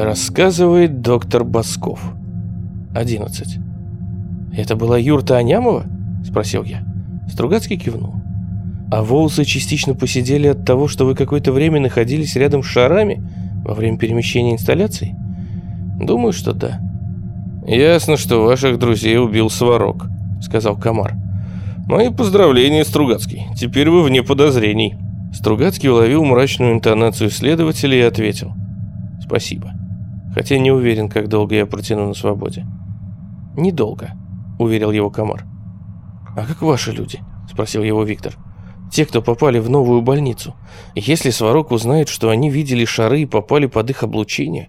Рассказывает доктор Басков. 11. «Это была юрта Анямова?» – спросил я. Стругацкий кивнул. «А волосы частично посидели от того, что вы какое-то время находились рядом с шарами во время перемещения инсталляций?» «Думаю, что да». «Ясно, что ваших друзей убил Сварог», – сказал Комар. «Мои поздравления, Стругацкий. Теперь вы вне подозрений». Стругацкий уловил мрачную интонацию следователя и ответил. «Спасибо. Хотя не уверен, как долго я протяну на свободе». «Недолго», — уверил его Комар. «А как ваши люди?» — спросил его Виктор. «Те, кто попали в новую больницу. Если Сварог узнает, что они видели шары и попали под их облучение,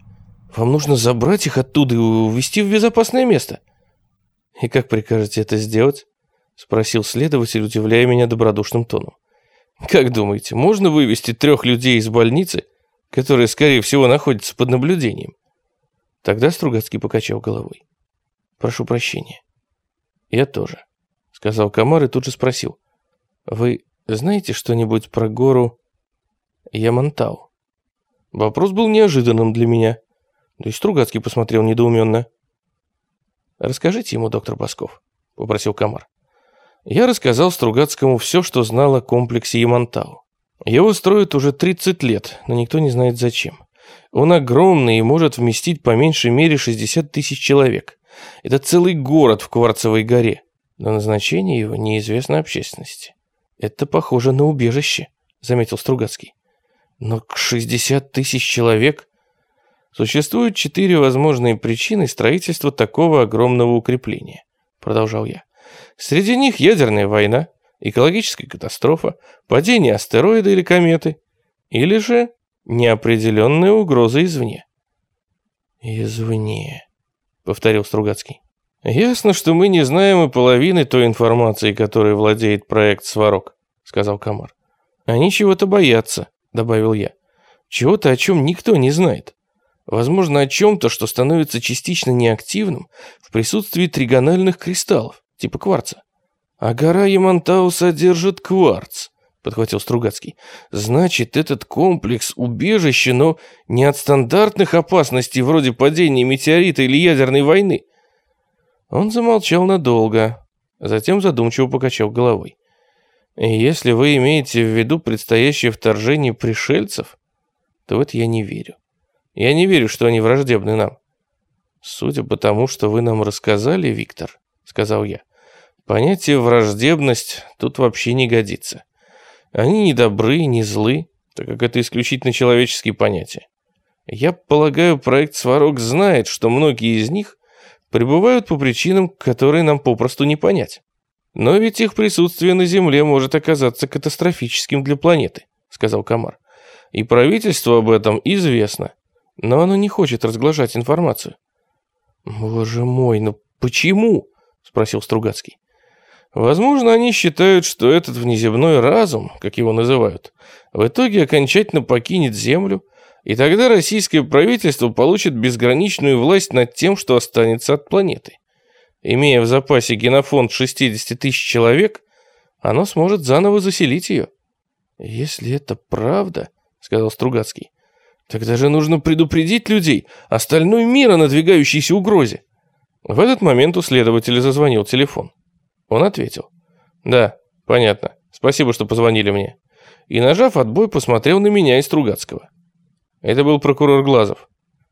вам нужно забрать их оттуда и увезти в безопасное место». «И как прикажете это сделать?» — спросил следователь, удивляя меня добродушным тоном. «Как думаете, можно вывести трех людей из больницы, которые, скорее всего, находятся под наблюдением?» Тогда Стругацкий покачал головой. «Прошу прощения». «Я тоже», — сказал Комар и тут же спросил. «Вы знаете что-нибудь про гору Ямантау?» Вопрос был неожиданным для меня. Да и Стругацкий посмотрел недоуменно. «Расскажите ему, доктор Басков», — попросил Комар. Я рассказал Стругацкому все, что знал о комплексе Ямантау. Его строят уже 30 лет, но никто не знает зачем. Он огромный и может вместить по меньшей мере 60 тысяч человек. Это целый город в Кварцевой горе, но назначение его неизвестно общественности. Это похоже на убежище, заметил Стругацкий. Но к 60 тысяч человек? Существуют четыре возможные причины строительства такого огромного укрепления, продолжал я. Среди них ядерная война, экологическая катастрофа, падение астероида или кометы, или же неопределенная угроза извне. «Извне», — повторил Стругацкий. «Ясно, что мы не знаем и половины той информации, которой владеет проект «Сварог», — сказал Камар. «Они чего-то боятся», — добавил я. «Чего-то, о чем никто не знает. Возможно, о чем-то, что становится частично неактивным в присутствии тригональных кристаллов, типа кварца. А гора Ямантау содержит кварц», — подхватил Стругацкий. «Значит, этот комплекс — убежище, но не от стандартных опасностей вроде падения метеорита или ядерной войны». Он замолчал надолго, затем задумчиво покачал головой. «Если вы имеете в виду предстоящее вторжение пришельцев, то в это я не верю. Я не верю, что они враждебны нам». «Судя по тому, что вы нам рассказали, Виктор», — сказал я, — «понятие «враждебность» тут вообще не годится». Они не добры, не злы, так как это исключительно человеческие понятия. Я полагаю, проект «Сварог» знает, что многие из них пребывают по причинам, которые нам попросту не понять. Но ведь их присутствие на Земле может оказаться катастрофическим для планеты, сказал Камар. И правительству об этом известно, но оно не хочет разглашать информацию. Боже мой, ну почему? спросил Стругацкий. Возможно, они считают, что этот внеземной разум, как его называют, в итоге окончательно покинет Землю, и тогда российское правительство получит безграничную власть над тем, что останется от планеты. Имея в запасе генофонд 60 тысяч человек, оно сможет заново заселить ее. «Если это правда», — сказал Стругацкий, «тогда же нужно предупредить людей, остальной мир о надвигающейся угрозе». В этот момент у следователя зазвонил телефон. Он ответил. «Да, понятно. Спасибо, что позвонили мне». И, нажав отбой, посмотрел на меня и Стругацкого. Это был прокурор Глазов.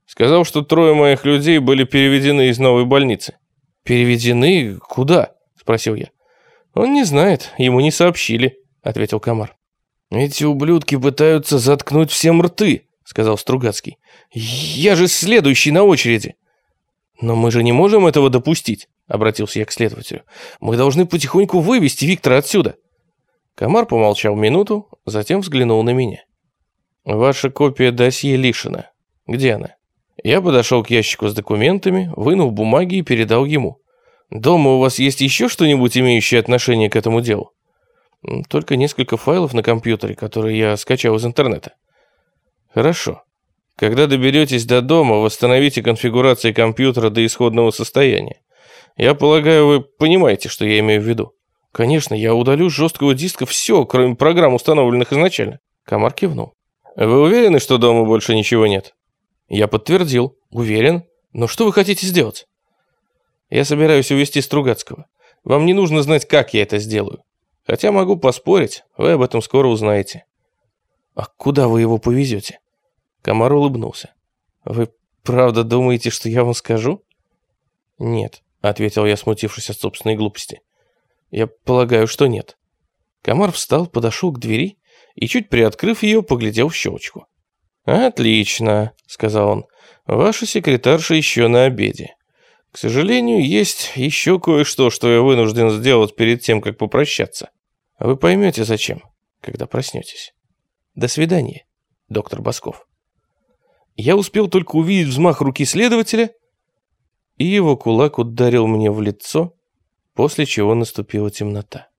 Сказал, что трое моих людей были переведены из новой больницы. «Переведены куда?» – спросил я. «Он не знает, ему не сообщили», – ответил Комар. «Эти ублюдки пытаются заткнуть всем рты», – сказал Стругацкий. «Я же следующий на очереди». «Но мы же не можем этого допустить», — обратился я к следователю. «Мы должны потихоньку вывести Виктора отсюда». Комар помолчал минуту, затем взглянул на меня. «Ваша копия досье Лишина. Где она?» Я подошел к ящику с документами, вынул бумаги и передал ему. «Дома у вас есть еще что-нибудь, имеющее отношение к этому делу?» «Только несколько файлов на компьютере, которые я скачал из интернета». «Хорошо. Когда доберетесь до дома, восстановите конфигурации компьютера до исходного состояния. Я полагаю, вы понимаете, что я имею в виду. Конечно, я удалю с жесткого диска все, кроме программ, установленных изначально. Комар кивнул. Вы уверены, что дома больше ничего нет? Я подтвердил. Уверен. Но что вы хотите сделать? Я собираюсь увезти Стругацкого. Вам не нужно знать, как я это сделаю. Хотя могу поспорить, вы об этом скоро узнаете. А куда вы его повезете? Комар улыбнулся. Вы правда думаете, что я вам скажу? Нет, ответил я, смутившись от собственной глупости. Я полагаю, что нет. Комар встал, подошел к двери и, чуть приоткрыв ее, поглядел в щелочку. «Отлично», — сказал он. «Ваша секретарша еще на обеде. К сожалению, есть еще кое-что, что я вынужден сделать перед тем, как попрощаться. Вы поймете, зачем, когда проснетесь. До свидания, доктор Басков». Я успел только увидеть взмах руки следователя, и его кулак ударил мне в лицо, после чего наступила темнота.